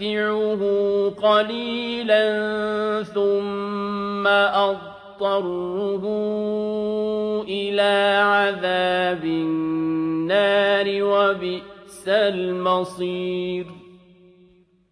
فَأُمَتِّعُهُ قَلِيلًا ثُمَّ أَضْطَرُّهُ إِلَىٰ عَذَابِ النَّارِ ۖ وَبِئْسَ الْمَصِيرُ